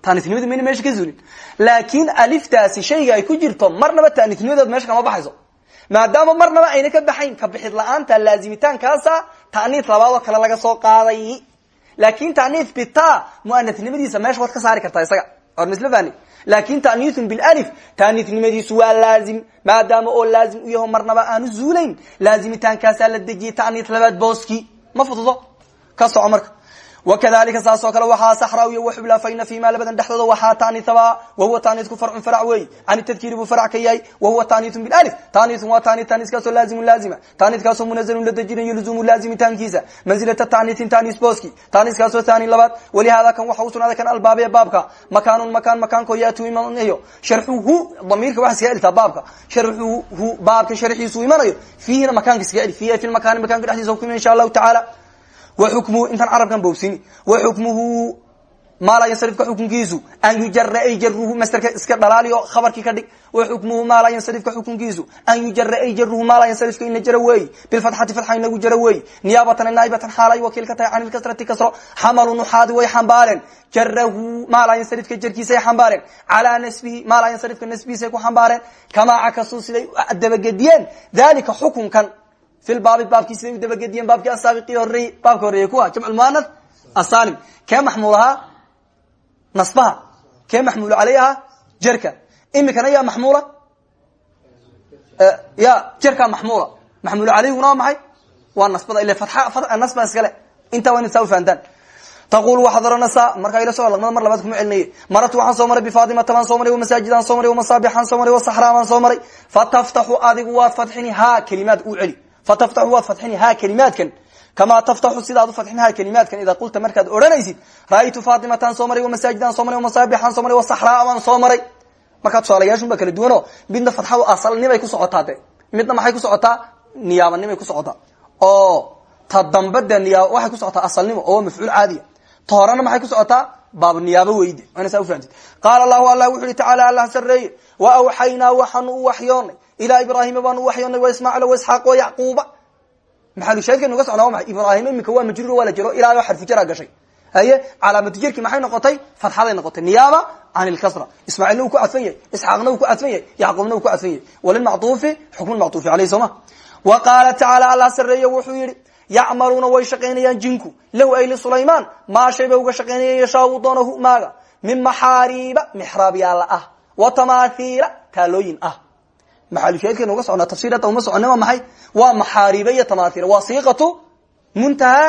tanisnimada mayna meesha ka zuulin. Laakin aliftaasi shayga ay ku jirto marnaba tanisnimadood meesha kama baxayso. Maadaama marnaba ayna ka baxayn ka bixid la'aanta laazimitaankaasa taniis labaadoo kale laga soo qaaday laakin taniis bita muanasnimadiisa meesha waad ka saari kartaa isaga. Or misla fani laakin taniisun bilif taniisnimadiisu waa laazim. Maadaama oo laazim u yaho marnaba aanu zuulayn laazimitaankaasaa la dejiyey taniis labaad booski. Ma fududo? Ka soco marka wakadalika saas oo kale waxaa saxraawiya waxubla faina fima labadan dhexdooda waxaa taaniaba wahuwa taaniisku farcun farac wey can tadkiiri buu farac ka yahay wahuwa taaniisun bilif taaniisun waa taaniis taaniiskaasoo laazimun laazima taaniiskaasoo munazalun la dejinayo luzumu laazimitaankiisa manzilata taaniisin taaniis booski taaniiskaasoo taani labaad walihaada kan waxa usugnaaday kan albaabi ee baabka makaanun makaan makaanko yaatu imanayo sharxuhu damiirka waxa iskaga elitaa baabka sharxuhu baabka sharxiisu imanayo fiihina makaanka iskaga eli fiihi fi lmakaani makanka dhexdiisa ku insha allahu tacaala waxukmuhu intaan carabkan bowsini. Waxukmuhu maa laa yansarifka xukunkiisu an yujara ay jaruhu masterka iska dhalaaliyo khabarkii ka dhig. Waxukmuhu maa laa yansarifka xukunkiisu an yujara ay jaruhu maa laa yansarifka ina jaro weey bilfatxati fatxa inagu jaro weey niyaabatan naayibatan xaalay wakiil ka tahay can ilkasrati kasro. Xamalu nuxaadi way xambaareen jarahu maa laa yansarifka jarkiisay xambaareen calaa nasbihi maa laa yansarifka nasbihiisay ku xambaareen siday dabagediyeen dalika xukunkan fi baabi baabkii siday u dabagediyeen baabkii asaabiqi horey baabka horeeyey kuwa. Jamc muanad asalim kee maxmuul ahaa nasbaha. Kee maxmuul caley ahaa jerka imikana yaa maxmuula? Ya jerkaa maxmuula. Maxmuul caleyhuna waa maxay? Waa nasbada ile a nasba iskale intaa waa ina saa ufahantaan taqul waxaad oranaysaa markaa ila soo laqmada mar labaad kuma celinaye maratu waxaan soo maray bifaatimata baan soo maray wamasaajidaan soo maray wamasaabixaan soo maray wasaxraa baan soo maray. Fataftaxu adigu waad fadxini fataftaxu waad fadxini ha kelimaadkan kamaa taftaxu sidaad u fadxin ha kelimaadkan idaa qulta markaad odhanaysid ra'aytu faatimataan soo maray wamasaajidaan soo maray wamasaabixaan soo maray wasaxraa baan soo maray markaa tusaalayaashun baa kala duwanoo midna fadxadu asalnimay ku socotaa de midna maxay ku socotaa niyaabanimay ku socotaa oo ta dambe dee niyaab waxay ku socotaa asalnimo oo mafcuul caadiya ta horena maxay ku socotaa baab niyaabo weyde waana saa ufahamtid qaala allahu allah wuxu ilaa ibraahima baanu waxyoonay wa ismaaciil wa isxaaq wa yacquuba maxalushaahidka nuga socnaa wa maay ibraahim imika waa majruur waa la jiro ilaa xarfu jara gashay haye calaamatu jerki maxay noqotay fatxaday noqotay niyaaba can ilkasra ismaaciilna uu ku cadfan yahay isxaaqna uu ku cadfan yahay yacquubna uu ku cadfan yahay walilmactuufi xukmu lmactuufi aleyh sooma wa qaala tacaala allah sareeye wuxuu yihi yacmaluuna way shaqaynayaan jinku lahu ay lisulaymaan maa shay bay uga shaqaynayaan yashaa uu doono hu maaga min maxaariiba mixraab yaalla ah wa tamaathiila taalooyin ah maxalushaahidkaynu uga socnaa tafsiirata uma socona waa maxay? Waa maxaariiba iyo tamaathiila waa siiqatu muntaha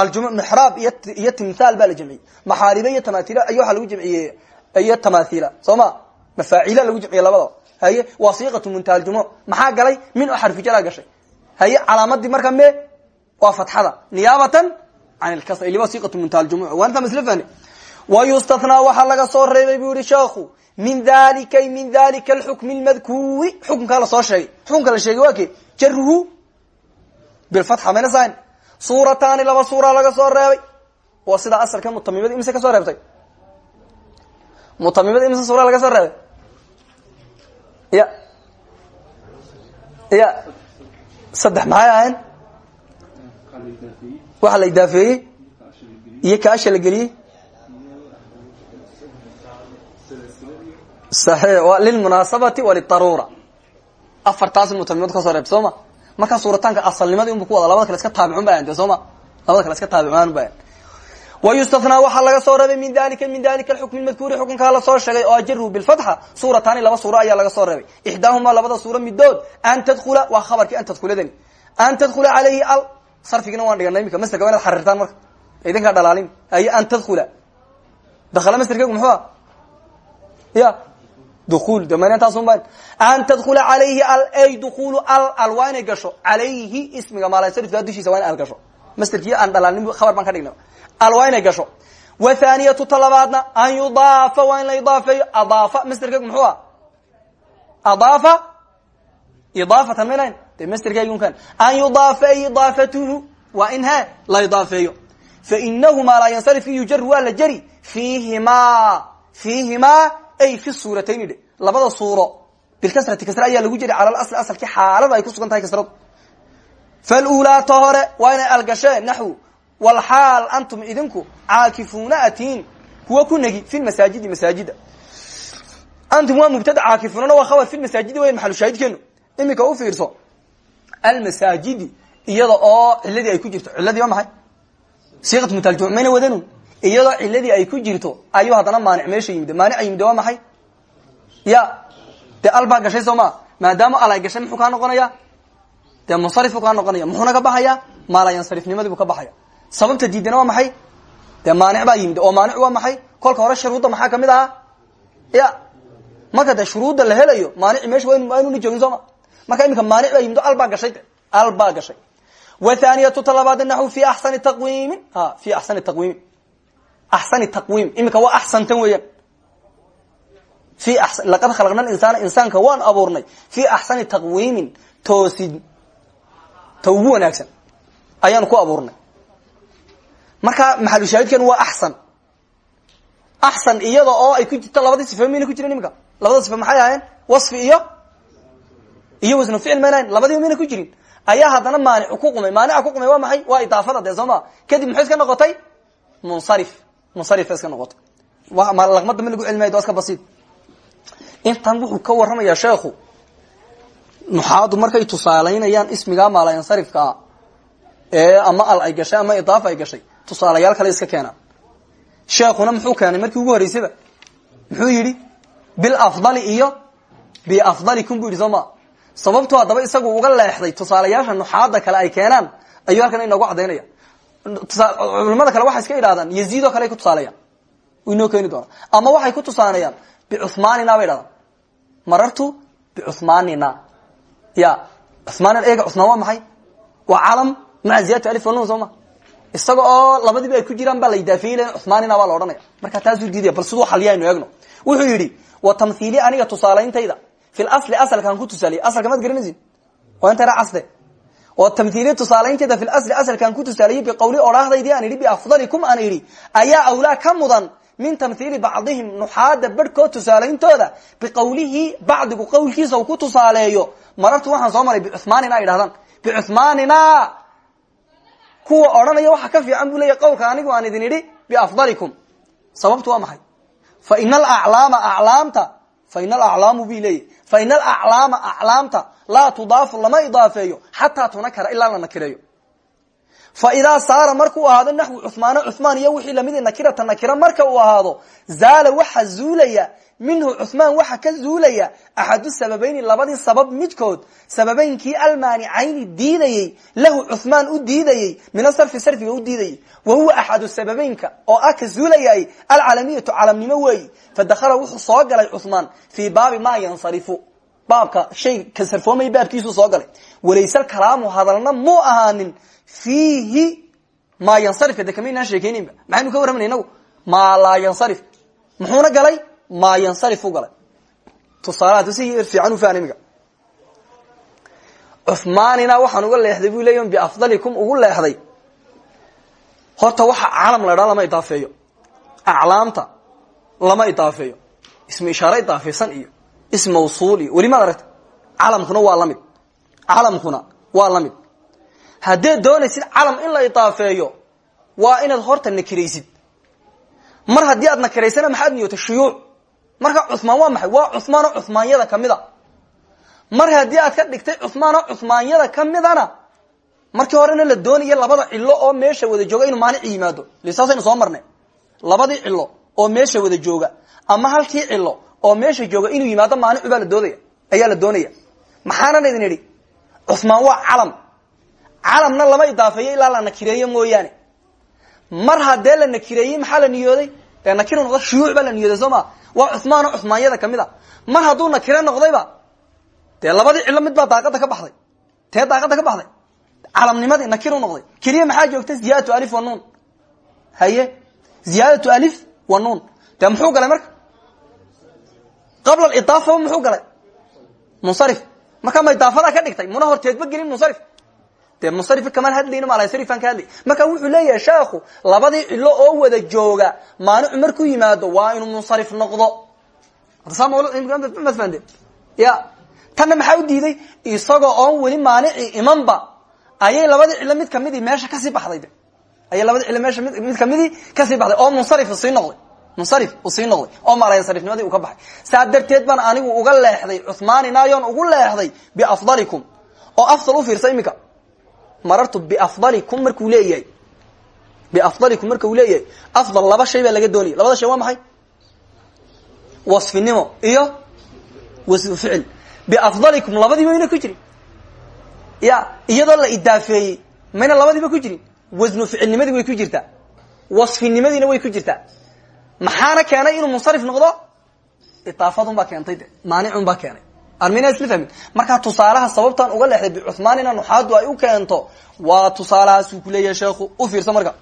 aljum mixraab iyo iyo timthaal baa la jamciyey maxaariiba iyo tamaathiila ay waxaa lagu jamciyey iyo tamaathiila soo ma? Mafaacila lagu jamciye labada haye waa siiqatu muntaha aljumuc maxaa galay? Min oo xarfijara gashay. Haye calaamadii marka me? Waa fatxada niyaabatan can ilkasr ili waa siiqatu muntaha aljumuc waa intaa masla fahne wayustathnaa waxaa laga soo reebay buu yihi sheekhu min dalika min dalika alxukmi lmadkuuri xukunkaa la soo sheegay. Xukunka la sheegay waa ke jaruhu bilfatxa mayna sahayn suurataani laba suura laga soo reebay. Waa sidaa asalka mutamimada imise ka soo reebtay. Mutamimada imse suura laga soo reebay. Ya. Ya. Saddex maxay ahayn? Waxa la idaafeeyey iyo kaasha la geliyey lilmunaasabati walidaruura afartaas mutamimad ka soo reebta soo ma markaa suurataanka asalnimadii unbu ku wada labada kale iska taabicun ba de soo ma labada kale iska taabicmaan ba wayustathnaa waxaa laga soo reebay min dalika min dalika alxukmi madkuuri xukunkaa la soo sheegay oo ajaru bilfatxa. Suurataani laba suuro ayaa laga soo reebay. Ixdaahumaa labada suuro midood an tadkula waa khabarkii an tadkuladani an tadkula caleyhi al sarfigina waan dhigana imika masterka wa inaad xariirtaan marka. Idinkaa dhalaalin. Ay an tadkula dakala masterkegu muxuu a ya duul dmntaasunba an tadkula calayhi al ay dukulu al al waa inay gasho calayhi ismiga maalasarifka dushiisa waa in al gasho masterkii aan dhalaalin khabar baan ka dhigna al waa inay gasho wathaniyatu talabaadna an yudaafa waa in la idaafeeyo adaafa masterkeegu muxuu a adaafa idaafatan maynayn de masterkeegunkan an yudaafa ay idaafatuhu waa in he la idaafeeyo fainahumaa laa yansarif yujar waa la jari fiihima fiihima ay fi suuratayni dhe labada suuro bilkasrati kasre ayaa lagu jira cala asli asalkii xaalada ay ku sugan tahay kasradu. Falulaa ta hore waa inay algasheen naxwu walxaal antum idinku caakifuuna atiin kuwa ku negi fi masaajidi masaajida. Antum waa mubtada caakifunana waa khabar fi masaajidi weyan maxalushaahidkeenu imika u fiirso. Almasaajidi iyada oo ciladii ay ku jirto ciladii waa maxay? Siiqat mutaljum mayna wadanun iyadoo ciladii ay ku jirto ayuu haddana maanic meesha yimid. Maanica yimid waa maxay? Ya. Dee al baa gashay soo maa maadaama al ay gashay muxuu kaa noqonaya? Dee munsarifuu kaa noqonaya. Muxuuna ka baxaya? Maalayansarifnimadii buu ka baxaya. Sababta diidana waa maxay? Dee maanic baa yimid. Oo maanic waa maxay? Kolka hore shuruudda maxaa ka mid ahaa? Ya. Marka dee shuruudda la helayo maanici meesha waa inuna joogin soo ma? Marka imika maanic baa yimid o al baa gashay. Al baa gashay wathaniyatu fi axsani taqwiimin. Ha fi axsani taqwiimin axsani taqwiim imika waa axsantan weeyaan laqad khalaqna insaana insaanka waan abuurnay fi axsani taqwiimin toosid ta ugu wanaagsan ayaanu ku abuurnay marka maxalushaahidkan waa axsan axsan iyada oo ay ku jirto labadii sife mayna ku jirin imika labada sife maxay ahaayeen wasfi iyo iyo wasnu ficil mayna hayn labadiiba ku jirin ayaa haddana maanic ku qumay maanica ku qumay waa maxay waa idaafada dee soo kadib maxay iska noqotay munsarif munsarif iska noqotay laqmada ma lagu celmay waa iska basiid. Intan wuxuu ka waramayaa sheekhu nuxaadu markay tusaalaynayaan ismigaa maalayansarifkaa ee ama al ay gashay ama idaafa ay gashay tusaalayaal kale iska keenaan. Sheekuna muxuu keenay markii ugu horreysaba muxuu yidhi bilafdali iyo biafdalikum bu yidhi soo ma sababtu haddaba isagu uga leexday tusaalayaasha nuxaada kale ay keenaan ayuu halkan inoogu cadaynaya culamada kale waxay iska idhahdaan yaziid oo kale ay ku tusaaleeyaan inoo keeni doona ama waxay ku tusaanayaan bicuhmaanina bay dhahdaan marartu bicuhmaanina ya cuhmaan eega cuhmaan waa maxay? Waa calam ziyadati alif walnun soo ma? Isaga oo labadiiba ay ku jiraan baa la idaafiyey l cuhmaanina baa la odhanaya. Marka taasuu diidaya bal siduu xaliya aynu eegno. Wuxuu yidhi wa tamhiili aniga tusaalayntayda fi lasli asalkaan ku tusaaliye asalka maad garanaysin waa inta casde oo tamhiiliya tusaalaynteeda fi lasli asalkaan ku tusaaliyey biqawli odhaahdaydi aan idhi biafdalikum aan idhi ayaa awlaa ka mudan min tamhiili bacdihim nuxaada barhkood tusaalayntooda biqawlihi bacdigu qawlkiisa uu ku tusaaleeyo. Marartu waxaan soo maray bicuhmaanina ay dhahdaan bicuhmaanina kuwa odhanaya waxa ka fiican buu leeyahy qawlka anigu aan idin idhi biafdalikum. Sababtu waa maxay? Fa ina alaclaama aclaamta fa ina alaclaamu bi leeyahy fa ina alaclaama aclaamta laa tudaafu lama idaafeeyo xataa tunakara ilaa la nakireeyo. Fa idaa saara markuu ahaado naxwi cuhmaano cuhmaan iyo wixii la mid nakirata nakira marka uu ahaado zaala waxa zuulaya minhu cuhmaan waxa ka zuulaya axadu sababayni labadii sabab midkood sababeynkii almaanicayni diidayey lahu cuhmaan u diidayey min asarfi sarfiga u diidayey wa huwa axadu sababeynka oo ah ka zuulayay alcalamiyatu calamnimo weeyi fadakhala wuxuu soo galay cuhmaan baabi maa yansarifu baabka shay ka sarfoomay baabkiisuu soo galay. Walayse kalaamu hadalna muu ahaanin fiihi maa yansarif de kamaynaan sheekeyninba maxaynu ka warramayna inagu? Maa yansarif. Muxuuna galay? Maa yansarif u galay. Tusaalaha si fiican u fahan imiga waxaan uga leexday bu leeya biafdalikum ugu leexday. Horta waxa calam la dhaa lama idaafeeyo aclaamta lama idaafeeyo ismu ishaare idaafaysan iyo ism mawsuul iyo weli maad aragta calamkuna waa la mid calamkuna waa la mid haddeed doonaysid calam in la idaafeeyo waa inaad horta nakiraysid. Mar haddii aad nakiraysana maxaad niyota shuyuuc. Marka cumaan waa maxay? Waa cumaanoo cumaanyada ka mid a mar haddii aad ka dhigtay cumaanoo cumaanyada kamidana markii horena la doonaya labada cilo oo meesha wada jooga inuu maanic yimaado. Lisaasaynu soo marnay. Labadii cilo oo meesha wada jooga ama halkii cilo oo meesha jooga inuu yimaado maanicu baa la doodaya ayaa la doonaya. Maxaanan idin idhi? Cumaan waa calam. Calamna lama idaafeeyo ilaa la nakireeyo mooyaane. Mar haddee la nakireeyey maxaa la niyooday? Dee nakir noqda shuyuuc baa la niyooday soo ma? Waa cumaanoo cumaanyada ka mid a. Mar hadduu nakire noqdayba dee labadii cilo mid baa daaqada ka baxday. Tee daaqada ka baxday. Calamnimadii nakir u noqday. Keliya maxaa joogta ziyaadatu alif wa nuun. Haye? Ziyaadatu alif wa nuun. Dee muxuu galay qabla idaafa muxuu galay munsarif marka ma idaafadaa ka dhigtay muna horteedba gelin munsarif dee munsarif kamaan hadlayno malasarifaan ka hadlay marka wuxuu leeyahay sheekhu labadii cilo oo wada jooga maanicu markuu yimaado waa inuu munsarif noqdo ya tanna maxaa u diiday isagoo oon weli maanici imanba ayay labadii cilo mid kamidii meesha ka sii baxday ayay labadii cilo meesha mid kamidii ka sii baxday oo munsarif sii noqday munsarif uu sii noqday. Oo malansarifnimadii uu ka baxay. Saa darteed baan anigu uga leexday cuhmaaninayoon ugu leexday biafdalikum. Oo afdal u fiirsa iminka. Marartu biafdalikum markuu leeyahay. Biafdalikum marka uu leeyahay. Afdal laba shay baa laga doonaya labada shay waa maxay? Wasfinimo iyo wasfu ficil. Biafdalikum labadiiba mayna ku jirin. Ya iyadoo la idaafeeyey mayna labadiiba ku jirin. Wasnu ficilnimadii way ku jirtaa. Wasfinimadiina way ku jirtaa maxaana keenay inuu munsarif noqdo? Idaafadun baa keentay de. Maanicun baa keenay. Armina isla fahmin. Markaa tusaalaha sababtaan uga leexday bicuhmaan ina nuxaadu ay u keento waa tusaalahaasuu kuleeyahay sheekhu. U fiirsa marka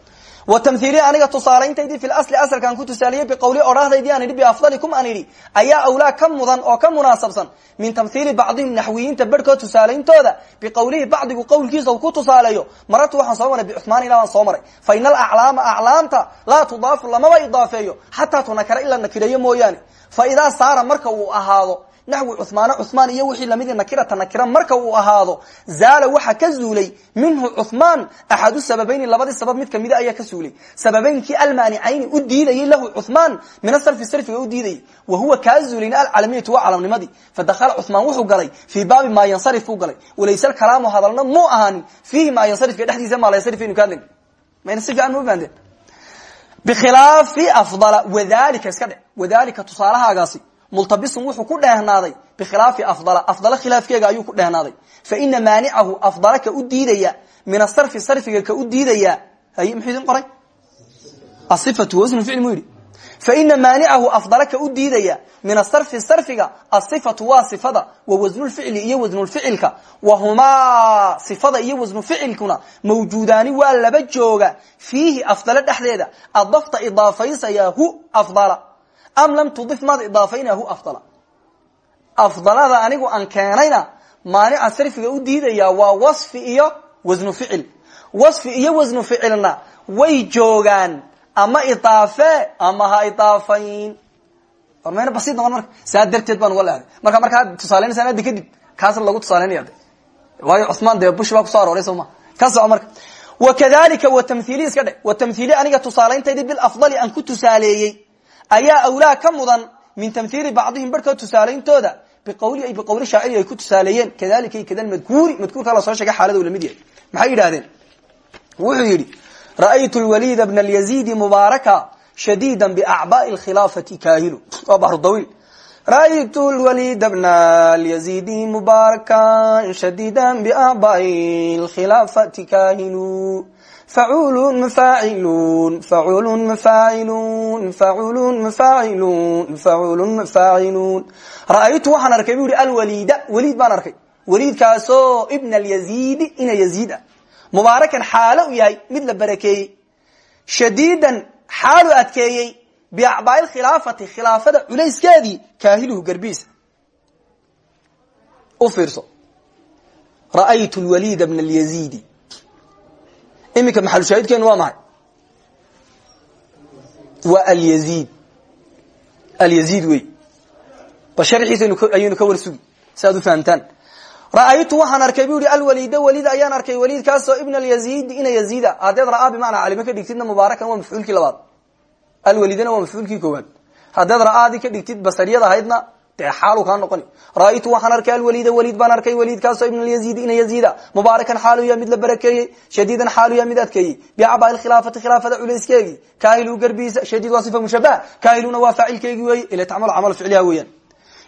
wa tamhiili aniga tusaalayntaydii fi asli asalkaan ku tusaaliyey biqawli odhahdaydii aan idhi biafdalikum aan idhi ayaa awlaa ka mudan oo ka munaasabsan min tamhiili bacdihim naxwiyiinta berhkood tusaalayntooda biqawlihi bacdigu qawlkiisa u ku tusaaleeyo marartu waxaan soo maray bicuhmaan ila baan soo maray. Fa ina alaclaama aclaamta laa tudaafu lamaba idaafeeyo xataa tunakara ila nakireeyo mooyaane. Fa idaa saara marka uu ahaado naxwi cuhmaana cuhmaan iyo wixii la mid nakirata nakira marka uu ahaado zaala waxa ka zuulay minhu cuhmaan axadu sababayni labadii sabab mid kamida ayaa ka suulay. Sababeynkii almaanicayni u diidayay lahu cuhmaan min asarfi sarfiga u diidayay. Wa huwa kaa zuulayna alcalamiyatu waa calamnimadii fadakhala cuhmaan wuxuu galay fii baabi maa yansarif buu galay. Walayse kalaamu hadalna muu ahaanin fiihi maa yansarifka dhexdiisa maa layansarif aynu ka hadlayn mayna si fiican ma fahanteen bikhilaafi afdala wadalika iska dhe wadalika tusaalahaagaasi multabisun wuxuu ku dheehnaaday bikhilaafi afdala. Afdala khilaafkeega ayuu ku dheehnaaday. Fa ina maanicahu afdala ka u diidaya min asarfi sarfiga ka u diidaya. Hay muxuu idin qoray? Aifatu wasnu ficil mu yidhi. Fa ina maanicahu afdala ka u diidaya min asarfi sarfiga asifatu waa sifada wa wasnulficli iyo wasnulficilka wahumaa sifada iyo wasnu ficilkuna mawjuudaani waa laba jooga. Fiihi afdala dhexdeeda adafta idaafaysaya am lam tudif maad idaafaynahu afdala. Afdalada anigu aan keenayna maanica sarfiga u diidaya waa wasfi iyo wasnu ficil. Wasfi iyo wasnu ficilna way joogaan ama idaafe ama ha idaafayn. War mayna basiid noqon marka saa darteed baan uga leeday marka markaad tusaaleynaysa addi kadib kaasna lagu tusaaleynaya de waayo cusmaan dee bush baa ku soo arooray soo ma. Ka soco marka. Wakadalika wa tamhiili iska ayaa awlaa ka mudan min tamhiili bacdihim barhkood tusaalayntooda biqawli ay biqawli shaaciri ay ku tusaaleeyeen. Kadalika kada madkuuri madkuurka la soo sheegay xaalada la mid maxay yidhahdeen wuxuu yidhi ra'aytu lwalida bna lyaziidi mubaaraka shadiida biacbaai lkhilaafati kaahilu waa bahru dawiil. Ra'aytu lwalida bna lyaziidi mubaarakan shadiida biacbaai lkhilaafati kaahilu فعول مفاعلون فعول مفاعلون فعول مفاعلون فعول مفاعلون رأيت waxaan arkay buu yidhi alwaliida waliid baan arkay waliidkaasoo ibn alyaziidi ina yaziida mubaarakan xaalo u yahay mid la barakeeyey shadiidan xaalu adkeeyey biacbaai khilaafati khilaafada culayskeedii kaahiluhu garbiisa u fiirso ra'aytu lwaliida bna alyaziidi iminka maxalushaahidkeenu waa maxay? Waa alyazid alyazid wey. Ba sharxiisa ayaynu ka warsugi si aad u fahamtaan. Ra'aytu waxaan arkay bu ihi alwalida walid ayaan arkay waliidkaasoo ibn alyazid ina yaziida haddeed ra'aa bimacnaa calimo ka dhigtidna mubaarakan waa mafcuulkii labaad. Alwalidana waa mafcuulkii koowaad. Haddeed ra'aadii ka dhigtid basariyad ahaydna dee xaalu kaa noqoni ra'aytu waxaan arkay alwalida walid baan arkay waliidkaasoo ibn alyazid ina yaziida mubaarakan xaaluya mid la barakeeyey shadiidan xaaluya mid adkeeyey bicabaa khilaafati khilaafada culayskeegi kaahilu garbiisa shadiid waa sifa mushabaha kaahiluna waa faacilkeegi weeye ila tacmal camal ficliha weeyaan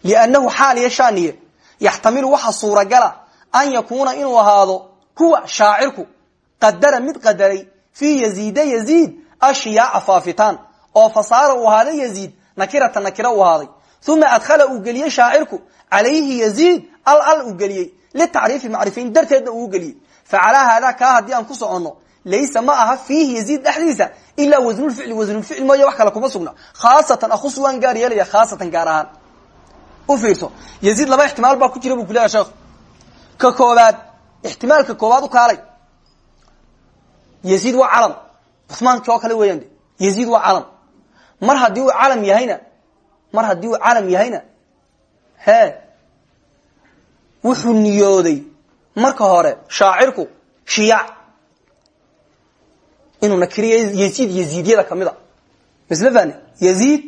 liannahu xaal iyo shaaniye yaxtamilu waxa suuragala an yakuuna inuu ahaado huwa shaacirku qadara mid qadaray fii yaziida yaziid ashiyaaca faafitaan oo fasaara uu ahaaday yaziid nakirata nakira u ahaaday uma adkhala uu geliyey shaacirku calayhi yaziid al al uu geliyey litacriifi macrifayn darteedna uu geliyey facalaa haadaa kaa haddii aan ku soconno laysa ma aha fiihi yaziid dhexdiisa ilaa wasnulficli wasnulficl mooye wax kale kuma sugna khaasatan akhus waan gaar yeelaya khaasatan gaar ahaan u fiirso yaziid laba ixtimaal baa ku jira buu kuleeyahay sheekhu ka koobaad ixtimaalka koobaad u kaalay yaziid waa mar haddii uu calam mar haddii uu calam yahayna he wuxuu niyooday. Marka hore shaacirku shiyaac inuu nakiriyo yaziid yaziidyada ka mid a misle fane yaziid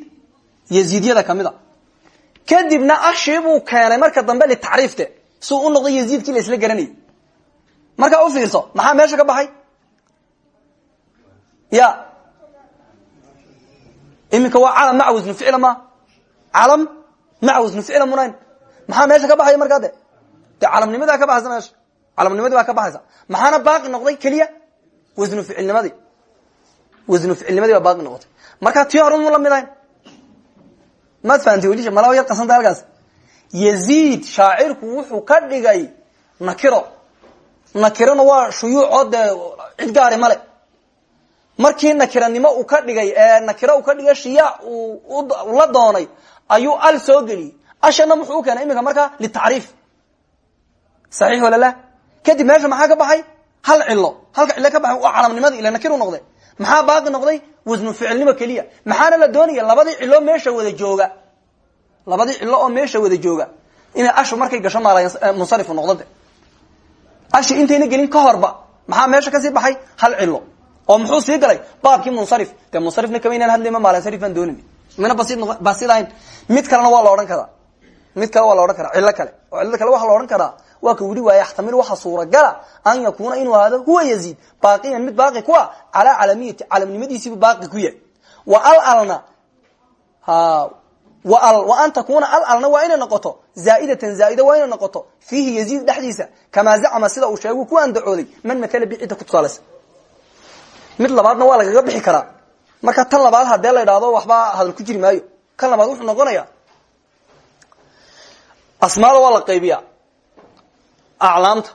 kadibna ashii buu keenay marka dambe litacriifte suu u noqday yaziidkii la isla garanayay markaa u fiirso maxaa meesha ka baxay? Ya. Iminka waa calam maca wasnu ma calam maca wasnu ficla munayn. Maxaa meesha ka baxaya markaa de? De calamnimadaa ka baxaysa meesha. Calamnimadii baa ka baxaysa. Maxaana baaqi noqday keliya? Wasnu ficilnimadii. Wasnu ficilnimadii baa baaqi noqotay. Markaa tii hore la mid ahayn maad fahamtay weli malaa yar qasanta halkaas. Yaziid wuxuu ka dhigay nakiro. Nakirona waa shuyuucoo dee cid gaari male markii nakiranimo uu ka dhigay nakiro uu ka dhigay shiyaac la doonay ayuu al soo geliyey ashana muxuu keenay iminka markaa litacriif. Saxiix wala la? Kadib meesha maxaa ka baxay? Hal cilo halka cilo ka baxay waa calamnimadii ila nakir noqday. Maxaa baaqi noqday? Wasnu ficilnimo keliya. Maxaana la doonaya labadii cilo meesha wada jooga? Labadii cilo oo meesha wada jooga. Inay ashu markay gasho maal munsarifu noqdo de ashi intayna gelin ka horba maxaa meesha ka sii baxay? Hal cilo oo muxuu sii galay? Baabkii munsarif. Dee munsarifna kama inaan hadlayma maalinsarifaan doonin mina basi basidahayn mid kalena waa la odhan karaa. Mid kale waa la odhan karaa cilo kale. Oo cilada kale waxaa la odhan karaa. Waa ka weli waaya yaxtamil waxa suuragala an yakuuna inuu ahaado huwa yaziid. Baaqiyan mid baaqi ku a calaa calamiyati calamnimadiisiibu baaqi ku yahay. Wa alalna wa an takuna alalna waa inay noqoto. Zaaidatan zaaida waa inay noqoto. Fiihi yaziid dhexdiisa kamaa zacama sida uu sheegu ku andacooday man matala bi cidda ku tusaalaysa mid labaadna waa lagaga bixi karaa marka tan labaad hadee la idhaahdo waxba hadal ku jiri maayo. Kan labaad wuxuu noqonaya asmaada waa la qaybiya aclaamta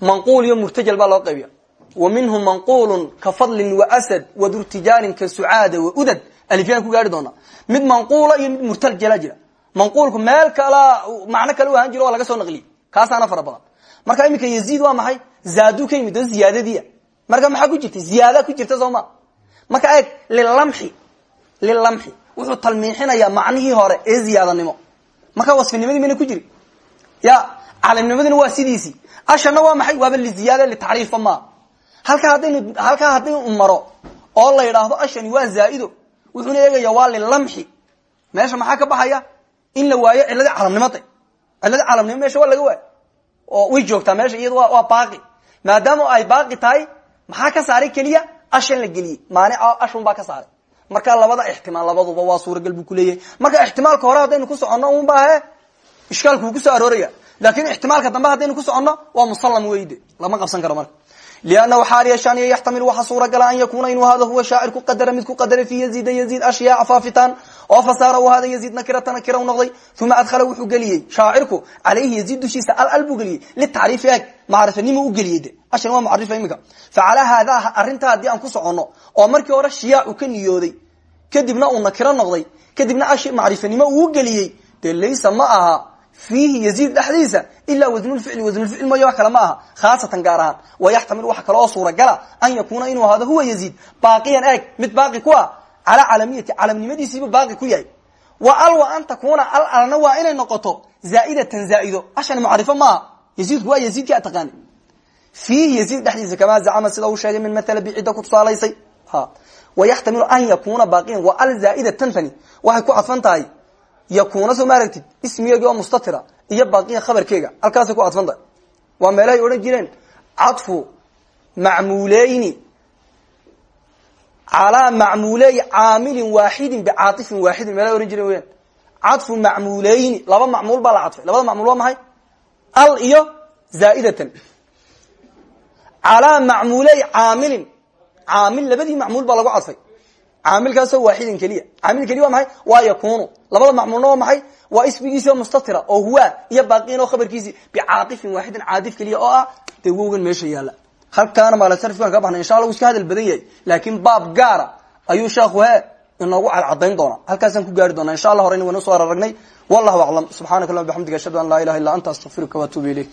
manquul iyo murtajal baa loo qaybiya wa minhum manquulun ka fadlin waasad wadurtijaanin ka sucaada waudad alifyaan ku gaari doonaa. Mid manquula iyo mid murtajala jira. Manquulku meel kala macno kale u jiro laga soo naqliyey. Kaasaana fara badan. Marka iminka yaziid waa maxay? Zaadu ka yimid oo marka maxaa ku jirta ziyaada ku jirta soo marka eeg lilamxi lilamxi wuxuu talmiixinayaa macnihii hore ee ziyaadanimo marka wasfinimadii mayna ku jiri. Ya calimnimadina waa sidiisii ashana waa maxay? Waaba liziyaada litacriifa maa halkaa haddaynu halkaa haddaynu maro oo la yidhaahdo ashani waa zaa'ido wuxuuna eegaya waa lilamxi meesha maxaa ka baxaya? In la waayo ciladii calamnimada ciladii calamnimo meesha waa laga waayo. Oo way joogtaa meesha iyado waa baaqi. Maadaama ay baaqi tahay maxaa ka saaray keliya ashan la geliyey maanica ashun baa ka saaray. Marka labada ixtimaal labaduba waa suuragal buu kuleeyahay marka ixtimaalka hore haddaynu ku soconno un baahe ishkaalku wuu ku soo arooraya. Lakin ixtimaalka dambe haddaynu ku soconno waa musallam weyde lama qabsan karo marka liannahu xaal yeeshaaniyo yaxtamil waxa suuragala an yakuna inuu hada huwa shaacir ku qadara mid ku qadaray fi yaziida yaziid ashyaa faafitaan oo fasaara u hada yaziid nakirata nakira u noqday uma adkhala wuxuu geliyey shaacirku calayhi yaziid dushiisa al al buu geliyey litacriifi eg macrifanimo u geliyey de ashan waa macrifa imika facalaa haadaa arrintaa haddii aan ku soconno oo markii hore shiyaacu ka niyooday kadibna uu nakiro noqday kadibna ashi macrifanimo uu geliyey dee laysa ma aha fiihi yaziid dhexdiisa ilaa wasnulficli wasnulficil mooye wax kale ma aha khaasatan gaar ahaan. Wayaxtamil waxa kale oo suuragala an yakuuna inuu ahaado huwa yaziid. Baaqiyan eeg mid baaqi ku ah calaa calamiyati calamnimadiisiibu baaqi ku yahay. Wa al wa an takuna al alna waa inay noqoto zaaidatan zaaido. Ashani mucarifo maaha yaziidku waa yaziidkii ataqaani fiihi yaziid dhexdiisa kamaa zacama sida uu sheegay min mathala bicida ku tusaalaysay wayaxtamilu an al zaa'idatantani waxay ku cadfan yakuna soo ma aragtid? Ismigeegi oo mustatira iyo baaqiyan khabarkeega halkaasay ku cadfan tahay waa meelahay odhan jireen. Cadfu macmuuleyni calaa macmuuleyi caamilin waaxidin bicaaifin waaxidin meelahay ohan jireen weyaan cadfu macmuuleyni laba macmuul baa la cadfay. Labada macmuul waa maxay? Al iyo zaaidatan. Calaa macmuuley caamilin. Caamil labadii macmuul baa lagu cadfay. Caamilkaasoo waaxidin keliya. Caamil keliya waa maxay? Waa yakunu labada macmuulna waa maxay? Waa ismigiisio mustatira oo huwa iyo baaqiin oo khabarkiisi bicaaifin waaxidin caadif keliya oo ah dee wowgan meesha yaalla halkaana maalasarifkan ka baxnay insha alla u iska hadal badan yahay. Laakiin baab gaara ayuu sheekhu he inoogu cadcadayn doonaa. Halkaasaan ku gaari doonaa insha allah hore in waynu soo araragnay. Wallahu aclam subxanaka allahuma bxamdiga ashhadu an laa ilaha illa anta astaqfiruka waatuubu ilayk